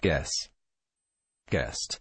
guess, guest.